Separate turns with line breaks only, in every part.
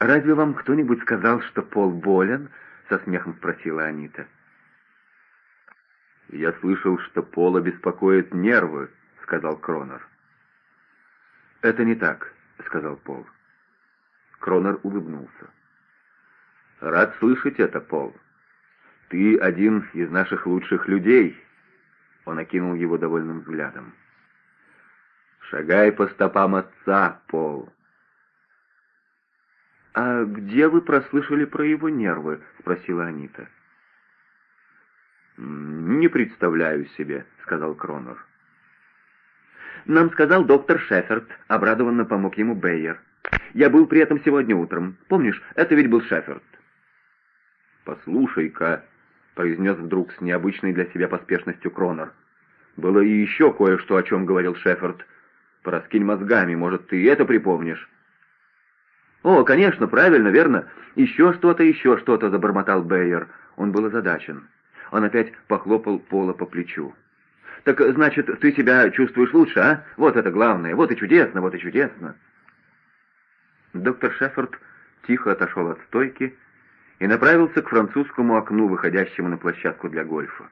«Разве вам кто-нибудь сказал, что Пол болен?» — со смехом спросила Анита.
«Я слышал, что Пола беспокоит нервы», — сказал Кронер.
«Это не так», — сказал Пол.
Кронер улыбнулся. «Рад слышать это, Пол. Ты один из наших лучших людей», — он окинул его довольным взглядом. «Шагай по стопам отца, Пол».
«А где вы прослышали про его нервы?» — спросила Анита.
«Не представляю себе», — сказал Кронер.
«Нам сказал доктор Шеферд», — обрадованно помог ему Бейер. «Я был при этом сегодня утром. Помнишь, это ведь был Шеферд».
«Послушай-ка», — произнес вдруг с необычной для себя поспешностью Кронер. «Было и еще кое-что, о чем говорил Шеферд. Пораскинь мозгами, может, ты это припомнишь?»
«О, конечно, правильно, верно. Еще что-то, еще что-то», — забормотал Бейер. Он был озадачен. Он опять похлопал Пола по плечу. «Так, значит, ты себя чувствуешь лучше, а? Вот это главное, вот и чудесно, вот и чудесно!» Доктор Шеффорд тихо отошел от стойки и направился к французскому окну, выходящему на площадку для гольфа.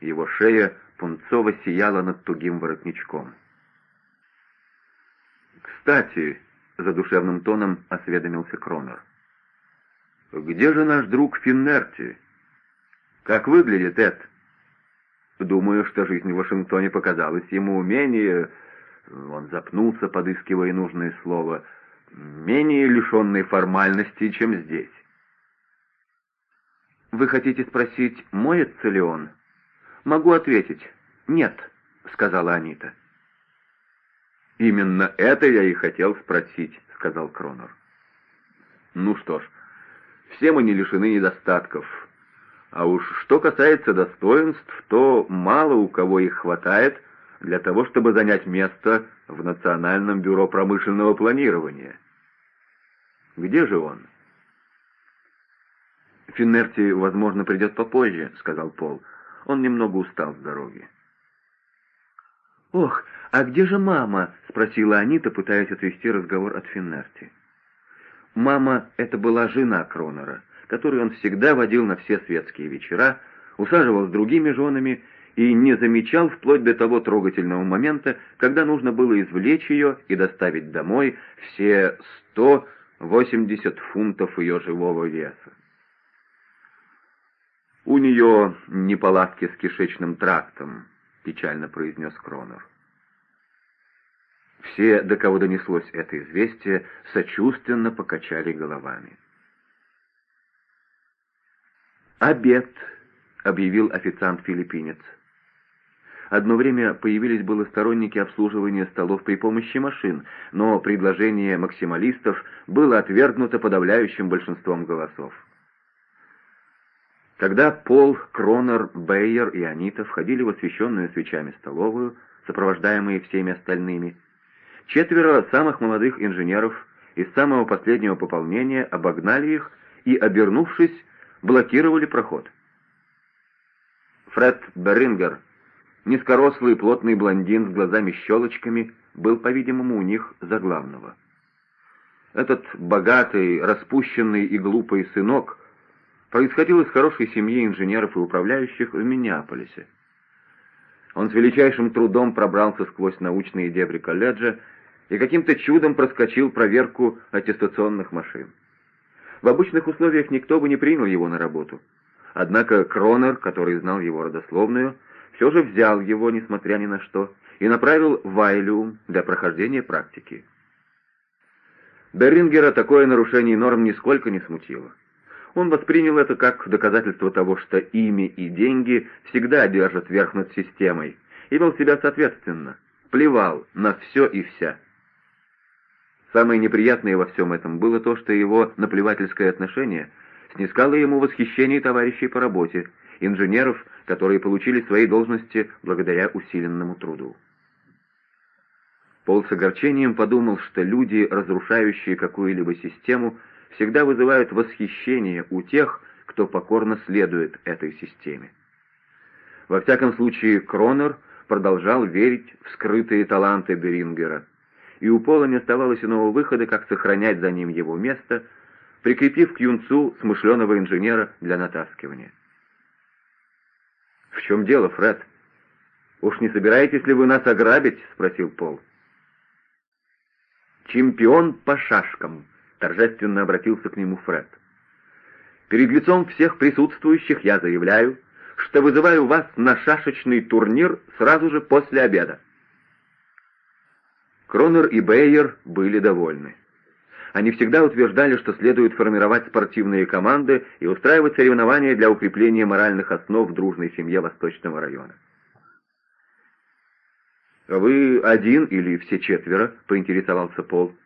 Его шея пунцово сияла над тугим воротничком. «Кстати», — задушевным тоном осведомился Кронер, — «где же наш друг Финнерти? Как выглядит Эд?» Думаю, что жизнь в Вашингтоне показалась ему менее... Он запнулся, подыскивая нужное слово. Менее лишенной формальности, чем здесь. «Вы хотите спросить, моется ли он?» «Могу ответить. Нет», — сказала Анита.
«Именно это я и хотел спросить», — сказал Кронер. «Ну что ж, все мы не лишены недостатков. А уж что касается достоинств, то мало у кого их хватает для того, чтобы занять место в Национальном бюро промышленного планирования. Где же он?
«Финнерти, возможно, придет попозже», — сказал Пол. «Он немного устал с дороги». «Ох, а где же мама?» — спросила Анита, пытаясь отвести разговор от Финнерти. Мама — это была жена Кронера который он всегда водил на все светские вечера, усаживал с другими женами и не замечал вплоть до того трогательного момента, когда нужно было извлечь ее и доставить домой все 180 фунтов ее живого веса. «У нее неполадки с кишечным трактом», — печально произнес Кронер. Все, до кого донеслось это известие, сочувственно покачали головами. «Обед», — объявил официант-филиппинец. Одно время появились было сторонники обслуживания столов при помощи машин, но предложение максималистов было отвергнуто подавляющим большинством голосов. Когда Пол, Кронер, Бейер и Анита входили в освещенную свечами столовую, сопровождаемые всеми остальными, четверо самых молодых инженеров из самого последнего пополнения обогнали их и, обернувшись, блокировали проход. Фред Берингер, низкорослый плотный блондин с глазами-щелочками, был, по-видимому, у них за главного. Этот богатый, распущенный и глупый сынок происходил из хорошей семьи инженеров и управляющих в Миннеаполисе. Он с величайшим трудом пробрался сквозь научные дебри колледжа и каким-то чудом проскочил проверку аттестационных машин. В обычных условиях никто бы не принял его на работу. Однако Кронер, который знал его родословную, все же взял его, несмотря ни на что, и направил в Айлиум для прохождения практики. Берингера такое нарушение норм нисколько не смутило. Он воспринял это как доказательство того, что имя и деньги всегда держат верх над системой, и вел себя соответственно, плевал на все и вся. Самое неприятное во всем этом было то, что его наплевательское отношение снискало ему восхищение товарищей по работе, инженеров, которые получили свои должности благодаря усиленному труду. Пол с огорчением подумал, что люди, разрушающие какую-либо систему, всегда вызывают восхищение у тех, кто покорно следует этой системе. Во всяком случае, Кронер продолжал верить в скрытые таланты Берингера – и у Пола не оставалось иного выхода, как сохранять за ним его место, прикрепив к юнцу смышленого инженера для натаскивания. «В чем дело, Фред? Уж не собираетесь ли вы нас ограбить?» — спросил Пол. «Чемпион по шашкам», — торжественно обратился к нему Фред. «Перед лицом всех присутствующих я заявляю, что вызываю вас на шашечный турнир сразу же после обеда». Кронер и Бейер были довольны. Они всегда утверждали, что следует формировать спортивные команды и устраивать соревнования для укрепления моральных основ в дружной семье Восточного района. «Вы один или все четверо?» — поинтересовался Пол.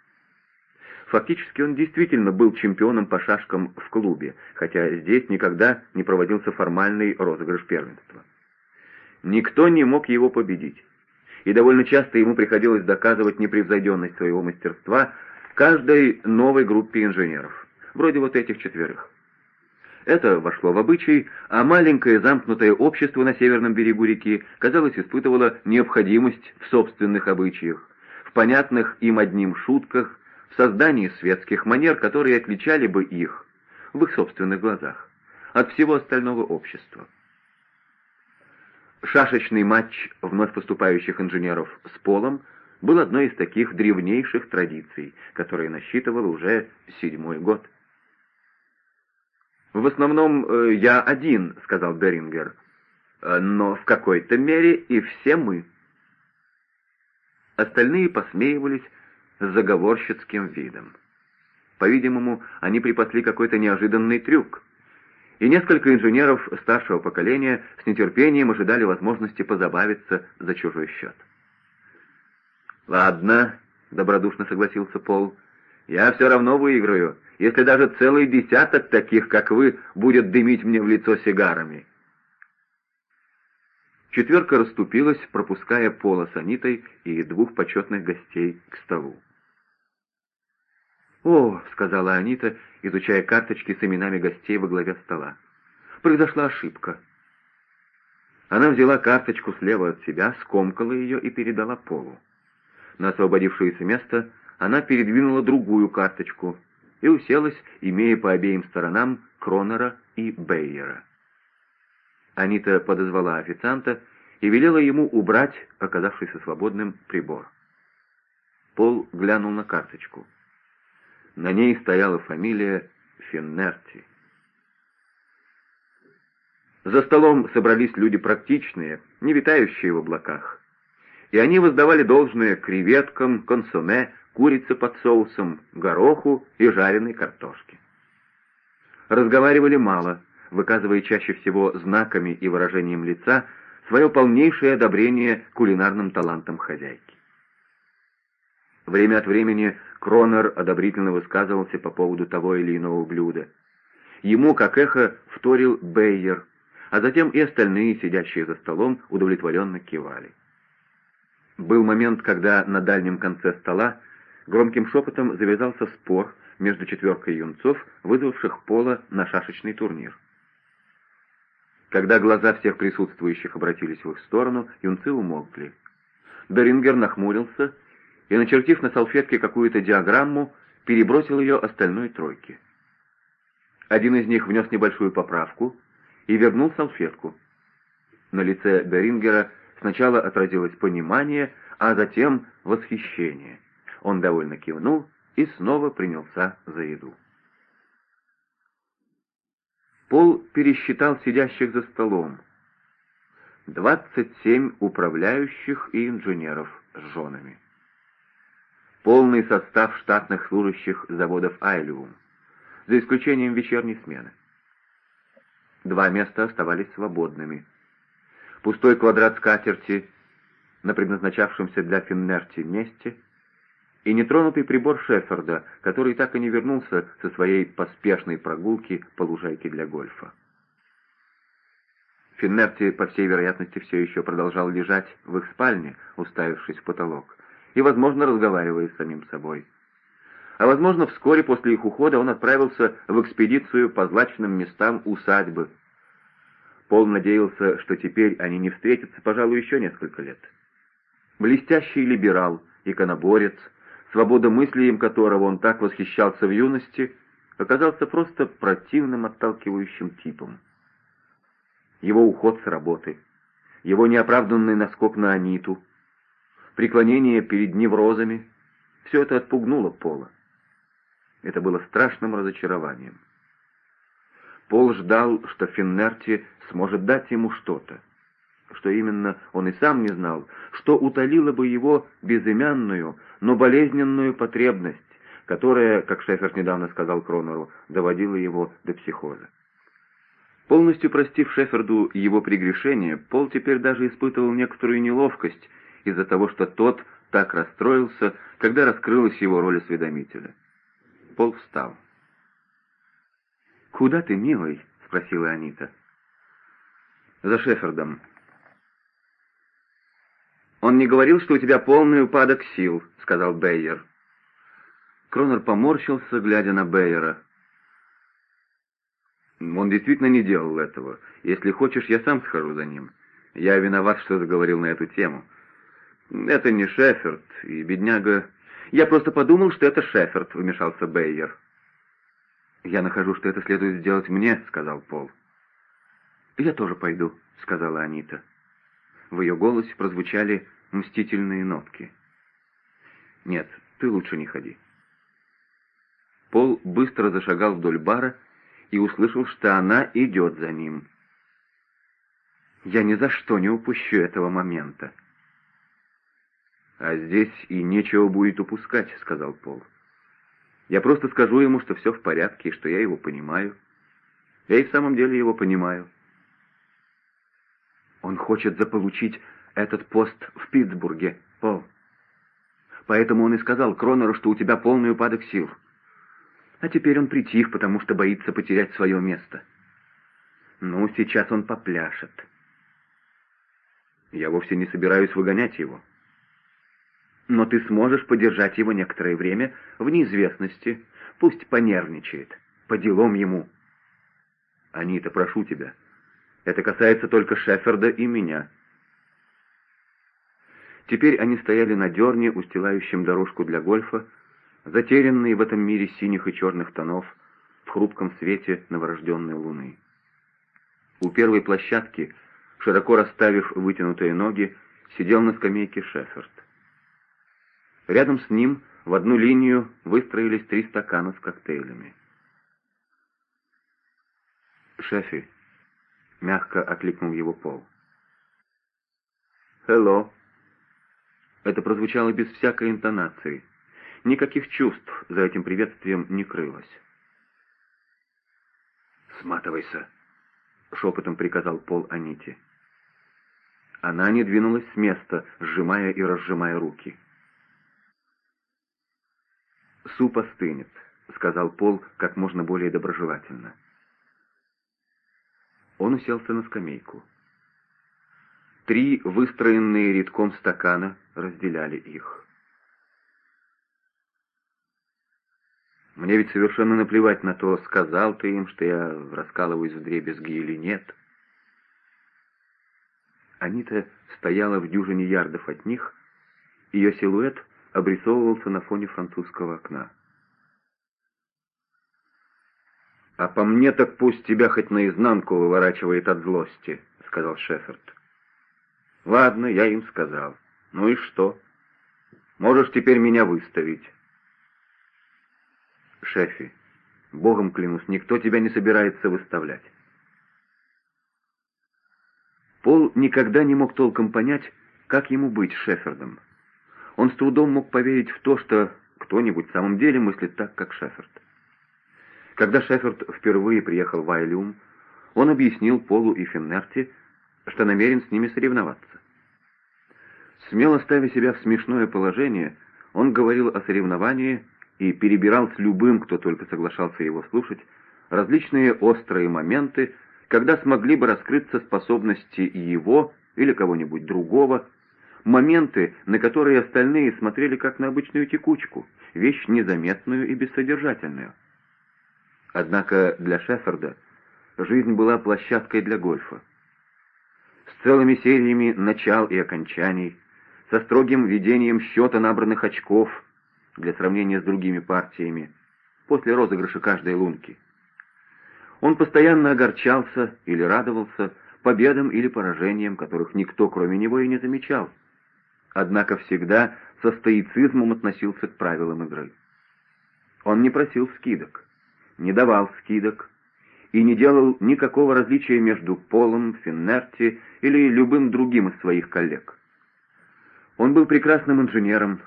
Фактически он действительно был чемпионом по шашкам в клубе, хотя здесь никогда не проводился формальный розыгрыш первенства. Никто не мог его победить, и довольно часто ему приходилось доказывать непревзойденность своего мастерства каждой новой группе инженеров, вроде вот этих четверых. Это вошло в обычай, а маленькое замкнутое общество на северном берегу реки, казалось, испытывало необходимость в собственных обычаях, в понятных им одним шутках, в создании светских манер, которые отличали бы их, в их собственных глазах, от всего остального общества. Шашечный матч вновь поступающих инженеров с полом был одной из таких древнейших традиций, которые насчитывал уже седьмой год. «В основном э, я один», — сказал Берингер, «Э, «но в какой-то мере и все мы». Остальные посмеивались с заговорщицким видом. По-видимому, они припасли какой-то неожиданный трюк, и несколько инженеров старшего поколения с нетерпением ожидали возможности позабавиться за чужой счет. «Ладно», — добродушно согласился Пол, — «я все равно выиграю, если даже целый десяток таких, как вы, будет дымить мне в лицо сигарами». Четверка расступилась, пропуская Пола с Анитой и двух почетных гостей к столу. «О», — сказала Анита, изучая карточки с именами гостей во главе стола, — «произошла ошибка». Она взяла карточку слева от себя, скомкала ее и передала Полу. На освободившееся место она передвинула другую карточку и уселась, имея по обеим сторонам Кронера и Бейера. Анита подозвала официанта и велела ему убрать оказавшийся свободным прибор. Пол глянул на карточку. На ней стояла фамилия Феннерти. За столом собрались люди практичные, не витающие в облаках. И они воздавали должное креветкам, консоме, курице под соусом, гороху и жареной картошке. Разговаривали мало, выказывая чаще всего знаками и выражением лица свое полнейшее одобрение кулинарным талантам хозяйки. Время от времени Кронер одобрительно высказывался по поводу того или иного блюда. Ему, как эхо, вторил Бейер, а затем и остальные, сидящие за столом, удовлетворенно кивали. Был момент, когда на дальнем конце стола громким шепотом завязался спор между четверкой юнцов, вызвавших Пола на шашечный турнир. Когда глаза всех присутствующих обратились в их сторону, юнцы умолкли. Дорингер нахмурился и, начертив на салфетке какую-то диаграмму, перебросил ее остальной тройке. Один из них внес небольшую поправку и вернул салфетку. На лице Берингера сначала отразилось понимание, а затем восхищение. Он довольно кивнул и снова принялся за еду. Пол пересчитал сидящих за столом. Двадцать семь управляющих и инженеров с женами полный состав штатных служащих заводов «Айлиум», за исключением вечерней смены. Два места оставались свободными. Пустой квадрат скатерти на предназначавшемся для Финнерти месте и нетронутый прибор Шеффорда, который так и не вернулся со своей поспешной прогулки по лужайке для гольфа. Финнерти, по всей вероятности, все еще продолжал лежать в их спальне, уставившись в потолок и, возможно, разговаривая с самим собой. А, возможно, вскоре после их ухода он отправился в экспедицию по злачным местам усадьбы. Пол надеялся, что теперь они не встретятся, пожалуй, еще несколько лет. Блестящий либерал, иконоборец, свободомыслием которого он так восхищался в юности, оказался просто противным отталкивающим типом. Его уход с работы, его неоправданный наскок на Аниту, преклонение перед неврозами — все это отпугнуло Пола. Это было страшным разочарованием. Пол ждал, что Финнерти сможет дать ему что-то. Что именно, он и сам не знал, что утолило бы его безымянную, но болезненную потребность, которая, как Шефер недавно сказал Кронеру, доводила его до психоза. Полностью простив Шеферду его прегрешение, Пол теперь даже испытывал некоторую неловкость из-за того, что тот так расстроился, когда раскрылась его роль осведомителя. Пол встал. «Куда ты, милый?» — спросила Анита. «За Шефердом». «Он не говорил, что у тебя полный упадок сил», — сказал Бейер. Кронер поморщился, глядя на Бейера. «Он действительно не делал этого. Если хочешь, я сам схожу за ним. Я виноват, что заговорил на эту тему. Это не Шеферд, и бедняга... Я просто подумал, что это Шеферд», — вмешался Бейер. «Я нахожу, что это следует сделать мне», — сказал Пол. «Я тоже пойду», — сказала Анита. В ее голосе прозвучали мстительные нотки. «Нет, ты лучше не ходи». Пол быстро зашагал вдоль бара и услышал, что она идет за ним. «Я ни за что не упущу этого момента». «А здесь и нечего будет упускать», — сказал Пол. Я просто скажу ему, что все в порядке и что я его понимаю. Я и в самом деле его понимаю. Он хочет заполучить этот пост в Питтсбурге, Пол. Поэтому он и сказал Кронеру, что у тебя полный упадок сил. А теперь он притих, потому что боится потерять свое место. Ну, сейчас он попляшет. Я вовсе не собираюсь выгонять его но ты сможешь подержать его некоторое время в неизвестности. Пусть понервничает. По делам ему. Анита, прошу тебя. Это касается только Шеферда и меня. Теперь они стояли на дерне, устилающем дорожку для гольфа, затерянные в этом мире синих и черных тонов, в хрупком свете новорожденной луны. У первой площадки, широко расставив вытянутые ноги, сидел на скамейке Шеферд. Рядом с ним в одну линию выстроились три стакана с коктейлями. «Шефи», — мягко окликнул его Пол. «Хелло». Это прозвучало без всякой интонации. Никаких чувств за этим приветствием не крылось. «Сматывайся», — шепотом приказал Пол Аните. Она не двинулась с места, сжимая и разжимая руки. «Суп остынет», — сказал Пол как можно более доброжелательно. Он уселся на скамейку. Три выстроенные редком стакана разделяли их. Мне ведь совершенно наплевать на то, сказал ты им, что я раскалываюсь в дребезги или нет. Анита стояла в дюжине ярдов от них, ее силуэт обрисовывался на фоне французского окна. «А по мне так пусть тебя хоть наизнанку выворачивает от злости», — сказал Шеферд. «Ладно, я им сказал. Ну и что? Можешь теперь меня выставить». «Шефи, богом клянусь, никто тебя не собирается выставлять». Пол никогда не мог толком понять, как ему быть Шефердом. Он с трудом мог поверить в то, что кто-нибудь в самом деле мыслит так, как Шеферд. Когда Шеферд впервые приехал в Айлюм, он объяснил Полу и Финнерти, что намерен с ними соревноваться. Смело ставя себя в смешное положение, он говорил о соревновании и перебирал с любым, кто только соглашался его слушать, различные острые моменты, когда смогли бы раскрыться способности его или кого-нибудь другого моменты, на которые остальные смотрели как на обычную текучку, вещь незаметную и бессодержательную. Однако для Шеферда жизнь была площадкой для гольфа. С целыми сериями начал и окончаний, со строгим ведением счета набранных очков, для сравнения с другими партиями после розыгрыша каждой лунки. Он постоянно огорчался или радовался победам или поражениям, которых никто кроме него и не замечал. Однако всегда со стоицизмом относился к правилам игры. Он не просил скидок, не давал скидок и не делал никакого различия между Полом, Финнерти или любым другим из своих коллег. Он был прекрасным инженером,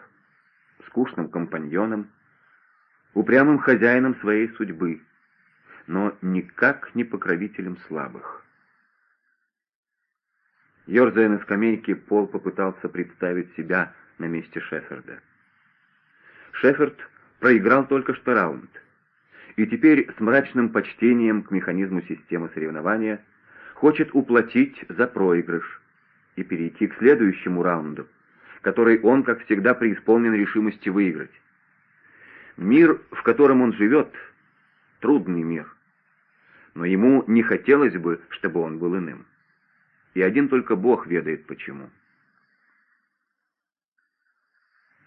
скучным компаньоном, упрямым хозяином своей судьбы, но никак не покровителем слабых. Ёрзая на скамейке, Пол попытался представить себя на месте Шеферда. Шеферд проиграл только что раунд, и теперь с мрачным почтением к механизму системы соревнования хочет уплатить за проигрыш и перейти к следующему раунду, который он, как всегда, преисполнен решимости выиграть. Мир, в котором он живет, трудный мир, но ему не хотелось бы, чтобы он был иным. И один только Бог ведает почему.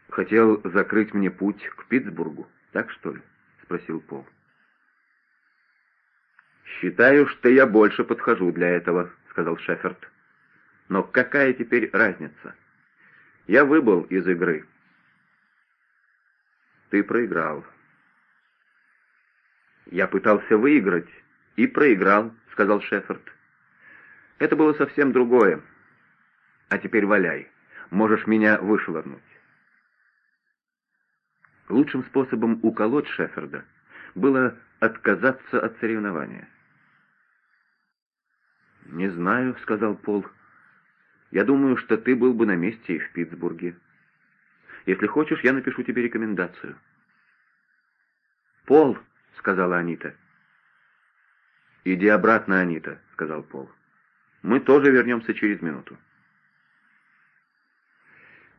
«Хотел закрыть мне путь к Питтсбургу, так что ли?» — спросил Пол. «Считаю, что я больше подхожу для этого», — сказал Шеферд. «Но какая теперь разница? Я выбыл из игры». «Ты проиграл». «Я пытался выиграть и проиграл», — сказал Шеферд. «Это было совсем другое. А теперь валяй. Можешь меня вышвырнуть». Лучшим способом уколоть Шеферда было отказаться от соревнования. «Не знаю», — сказал Пол. «Я думаю, что ты был бы на месте и в Питтсбурге. Если хочешь, я напишу тебе рекомендацию». «Пол», — сказала Анита. «Иди обратно, Анита», — сказал Пол. «Мы тоже вернемся через минуту».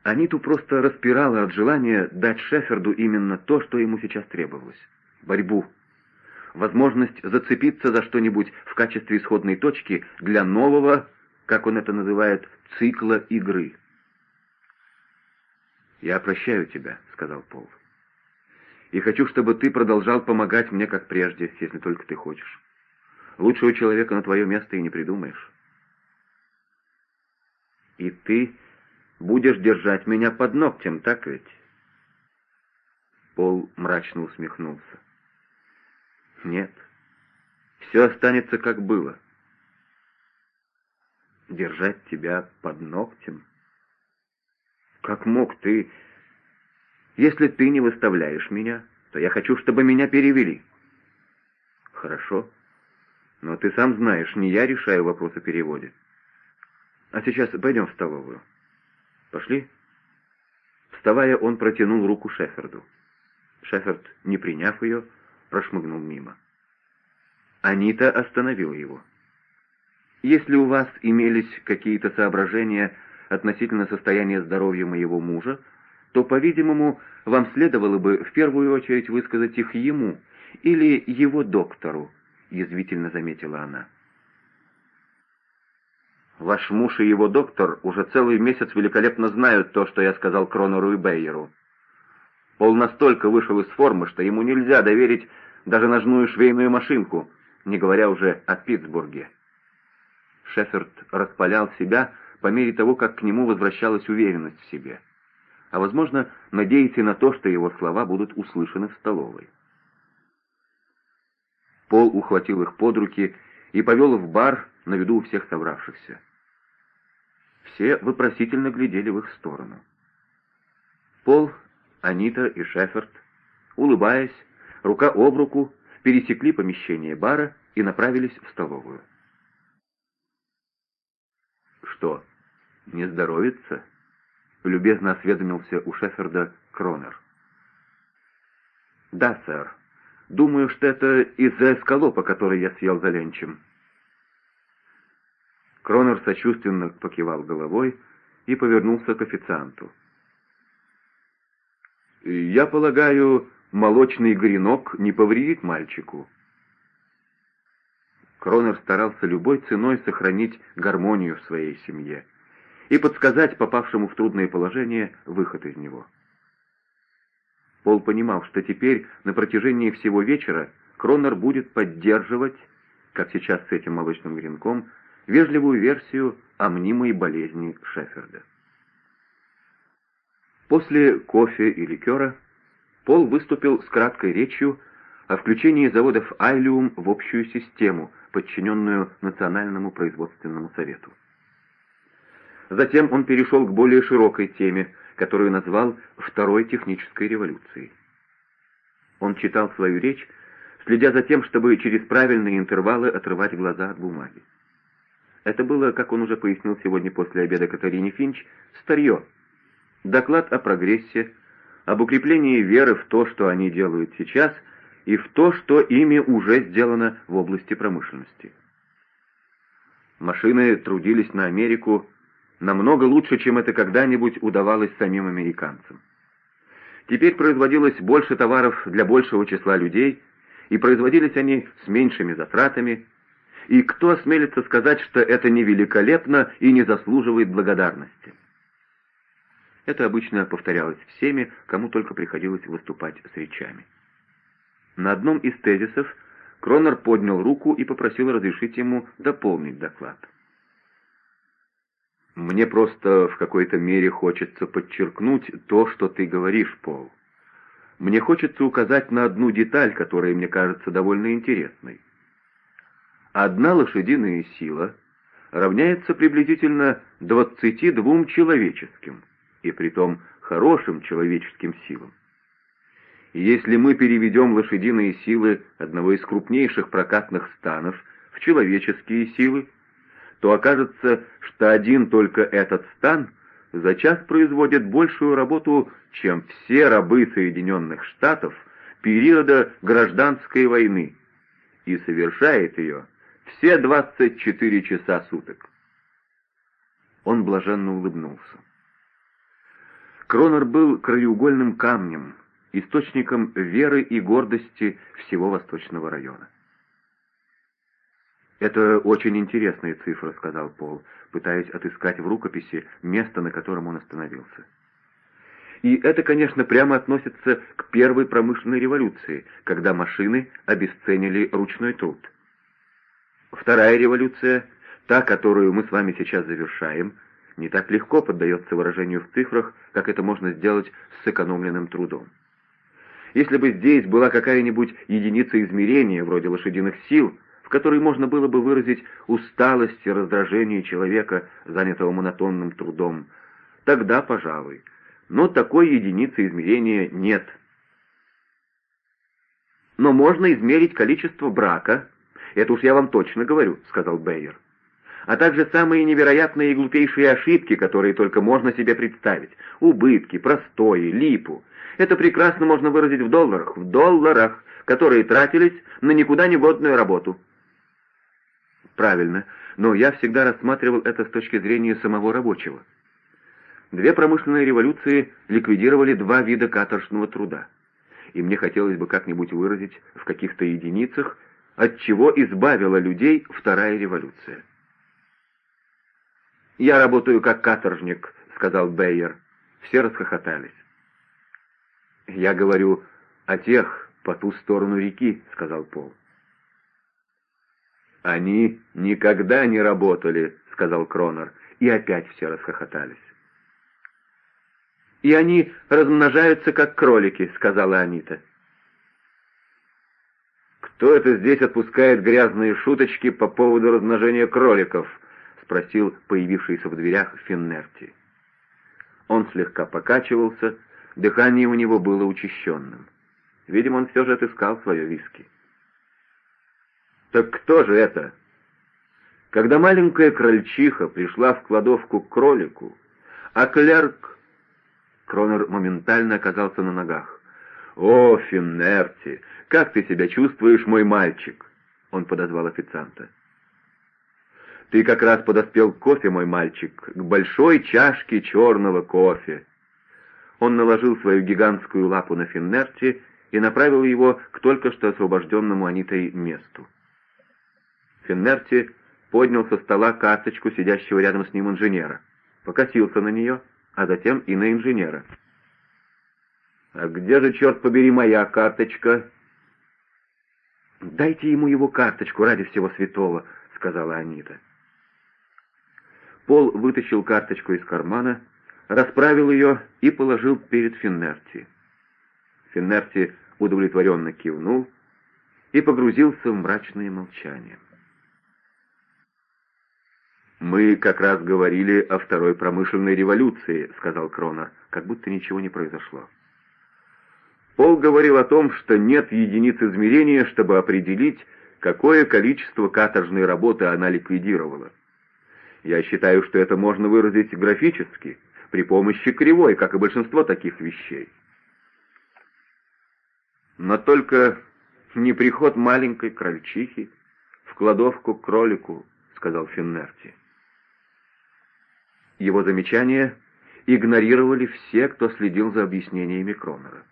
Аниту просто распирала от желания дать Шеферду именно то, что ему сейчас требовалось — борьбу. Возможность зацепиться за что-нибудь в качестве исходной точки для нового, как он это называет, цикла игры. «Я прощаю тебя», — сказал Пол. «И хочу, чтобы ты продолжал помогать мне, как прежде, если только ты хочешь. Лучшего человека на твое место и не придумаешь». «И ты будешь держать меня под ногтем, так ведь?» Пол мрачно усмехнулся. «Нет, все останется, как было. Держать тебя под ногтем? Как мог ты? Если ты не выставляешь меня, то я хочу, чтобы меня перевели». «Хорошо, но ты сам знаешь, не я решаю вопрос о переводе. А сейчас пойдем в столовую». «Пошли?» Вставая, он протянул руку Шеферду. Шеферд, не приняв ее, прошмыгнул мимо. Анита остановила его. «Если у вас имелись какие-то соображения относительно состояния здоровья моего мужа, то, по-видимому, вам следовало бы в первую очередь высказать их ему или его доктору», — язвительно заметила она. Ваш муж и его доктор уже целый месяц великолепно знают то, что я сказал Кронору и Бейеру. Пол настолько вышел из формы, что ему нельзя доверить даже ножную швейную машинку, не говоря уже о Питтсбурге. Шеферд распалял себя по мере того, как к нему возвращалась уверенность в себе. А, возможно, надеясь на то, что его слова будут услышаны в столовой. Пол ухватил их под руки и повел в бар на виду у всех собравшихся. Все вопросительно глядели в их сторону. Пол, Анита и Шеферд, улыбаясь, рука об руку, пересекли помещение бара и направились в столовую. «Что, не здоровится?» — любезно осведомился у Шеферда Кронер. «Да, сэр. Думаю, что это из-за эскалопа, который я съел за ленчем». Кронер сочувственно покивал головой и повернулся к официанту. «Я полагаю, молочный гренок не повредит мальчику?» Кронер старался любой ценой сохранить гармонию в своей семье и подсказать попавшему в трудное положение выход из него. Пол понимал, что теперь на протяжении всего вечера Кронер будет поддерживать, как сейчас с этим молочным гренком, вежливую версию о мнимой болезни Шеферда. После кофе и ликера Пол выступил с краткой речью о включении заводов «Айлиум» в общую систему, подчиненную Национальному производственному совету. Затем он перешел к более широкой теме, которую назвал «Второй технической революцией». Он читал свою речь, следя за тем, чтобы через правильные интервалы отрывать глаза от бумаги. Это было, как он уже пояснил сегодня после обеда Катарине Финч, старье. Доклад о прогрессе, об укреплении веры в то, что они делают сейчас, и в то, что ими уже сделано в области промышленности. Машины трудились на Америку намного лучше, чем это когда-нибудь удавалось самим американцам. Теперь производилось больше товаров для большего числа людей, и производились они с меньшими затратами, и кто осмелится сказать, что это не великолепно и не заслуживает благодарности? Это обычно повторялось всеми, кому только приходилось выступать с речами. На одном из тезисов Кронер поднял руку и попросил разрешить ему дополнить доклад. «Мне просто в какой-то мере хочется подчеркнуть то, что ты говоришь, Пол. Мне хочется указать на одну деталь, которая мне кажется довольно интересной. Одна лошадиная сила равняется приблизительно 22 человеческим, и притом хорошим человеческим силам. И если мы переведем лошадиные силы одного из крупнейших прокатных станов в человеческие силы, то окажется, что один только этот стан за час производит большую работу, чем все рабы Соединенных Штатов периода гражданской войны, и совершает ее все 24 часа суток. Он блаженно улыбнулся. Кронер был краеугольным камнем, источником веры и гордости всего Восточного района. «Это очень интересная цифра», — сказал Пол, пытаясь отыскать в рукописи место, на котором он остановился. И это, конечно, прямо относится к первой промышленной революции, когда машины обесценили ручной труд. Вторая революция, та, которую мы с вами сейчас завершаем, не так легко поддается выражению в цифрах, как это можно сделать с сэкономленным трудом. Если бы здесь была какая-нибудь единица измерения, вроде лошадиных сил, в которой можно было бы выразить усталость и раздражение человека, занятого монотонным трудом, тогда, пожалуй. Но такой единицы измерения нет. «Но можно измерить количество брака», «Это уж я вам точно говорю», — сказал Бейер. «А также самые невероятные и глупейшие ошибки, которые только можно себе представить. Убытки, простои, липу. Это прекрасно можно выразить в долларах, в долларах, которые тратились на никуда не годную работу». Правильно, но я всегда рассматривал это с точки зрения самого рабочего. Две промышленные революции ликвидировали два вида каторжного труда. И мне хотелось бы как-нибудь выразить в каких-то единицах, от чего избавила людей вторая революция. «Я работаю как каторжник», — сказал Бейер. Все расхохотались. «Я говорю о тех по ту сторону реки», — сказал Пол. «Они никогда не работали», — сказал Кронер, и опять все расхохотались. «И они размножаются, как кролики», — сказала Анита. «Кто это здесь отпускает грязные шуточки по поводу размножения кроликов?» — спросил появившийся в дверях Финнерти. Он слегка покачивался, дыхание у него было учащенным. Видимо, он все же отыскал свое виски. «Так кто же это?» Когда маленькая крольчиха пришла в кладовку к кролику, а клерк... Кронер моментально оказался на ногах. «О, Финнерти, как ты себя чувствуешь, мой мальчик?» Он подозвал официанта. «Ты как раз подоспел кофе, мой мальчик, к большой чашке черного кофе». Он наложил свою гигантскую лапу на Финнерти и направил его к только что освобожденному Анитой месту. Финнерти поднял со стола карточку сидящего рядом с ним инженера, покосился на нее, а затем и на инженера.
«А где же, черт побери, моя карточка?»
«Дайте ему его карточку ради всего святого», — сказала Анита. Пол вытащил карточку из кармана, расправил ее и положил перед Финнерти. Финнерти удовлетворенно кивнул и погрузился в мрачное молчание.
«Мы как раз говорили о второй промышленной революции», — сказал Кронер, как будто ничего не произошло. Пол говорил о том, что нет единиц измерения, чтобы определить, какое количество каторжной работы она ликвидировала. Я считаю, что это можно выразить графически, при помощи кривой, как и большинство таких вещей. Но только не приход маленькой крольчихи в кладовку к кролику, сказал Финнерти. Его замечания игнорировали все, кто следил за объяснениями Кронера.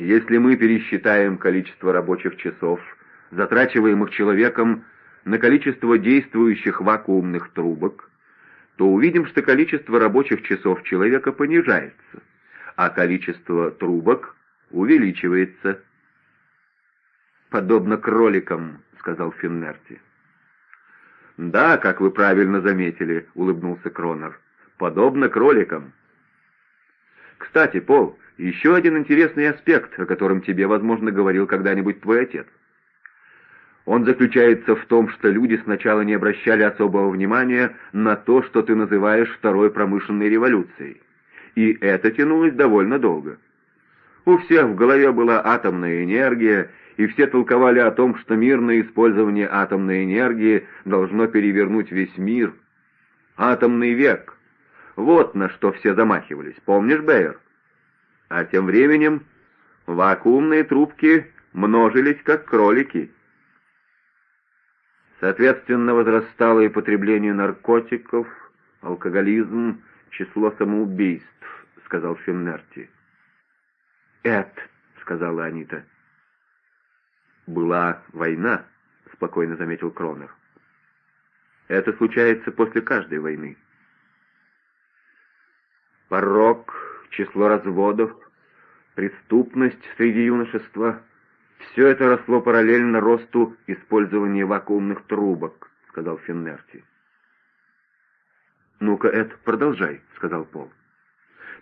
Если мы пересчитаем количество рабочих часов, затрачиваемых человеком на количество действующих вакуумных трубок, то увидим, что количество рабочих часов человека понижается, а количество трубок увеличивается. «Подобно кроликам», — сказал Финнерти. «Да, как вы правильно заметили», — улыбнулся Кронер. «Подобно кроликам». «Кстати, Пол, еще один интересный аспект, о котором тебе, возможно, говорил когда-нибудь твой отец. Он заключается в том, что люди сначала не обращали особого внимания на то, что ты называешь второй промышленной революцией. И это тянулось довольно долго. У всех в голове была атомная энергия, и все толковали о том, что мирное использование атомной энергии должно перевернуть весь мир. Атомный век. Вот на что все замахивались. Помнишь, Бейер? А тем временем вакуумные трубки множились, как кролики. Соответственно, возрастало и потребление наркотиков, алкоголизм, число самоубийств, сказал Финнерти. «Эд», — сказала Анита. «Была война», — спокойно заметил Кронер. «Это случается после каждой войны». Порог, число разводов, преступность среди юношества — все это росло параллельно росту использования вакуумных трубок, — сказал Финнерти. «Ну-ка, Эд, продолжай», — сказал Пол.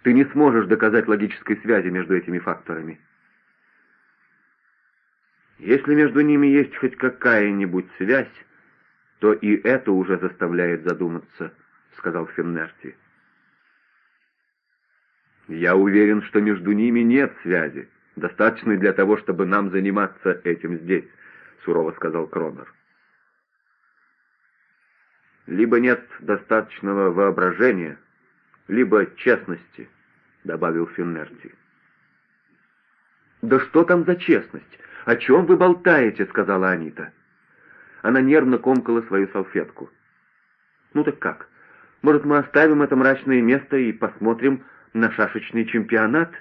«Ты не сможешь доказать логической связи между этими факторами». «Если между ними есть хоть какая-нибудь связь, то и это уже заставляет задуматься», — сказал Финнерти. «Я уверен, что между ними нет связи, достаточной для того, чтобы нам заниматься этим здесь», — сурово сказал Кронер либо нет достаточного воображения, либо честности», — добавил Финнерти. «Да что там за честность? О чем вы болтаете?» — сказала Анита. Она нервно комкала свою салфетку. «Ну так как? Может, мы оставим это мрачное место и посмотрим на шашечный чемпионат?»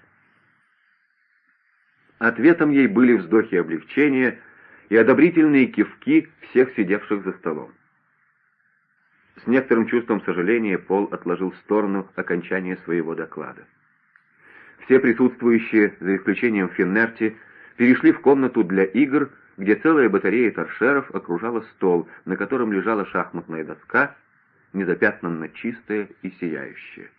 Ответом ей были вздохи облегчения и одобрительные кивки всех сидевших за столом. С некоторым чувством сожаления Пол отложил в сторону окончание своего доклада. Все присутствующие, за исключением Финнерти, перешли в комнату для игр, где целая батарея торшеров окружала стол, на котором лежала шахматная доска, незапятнанно чистая и сияющая.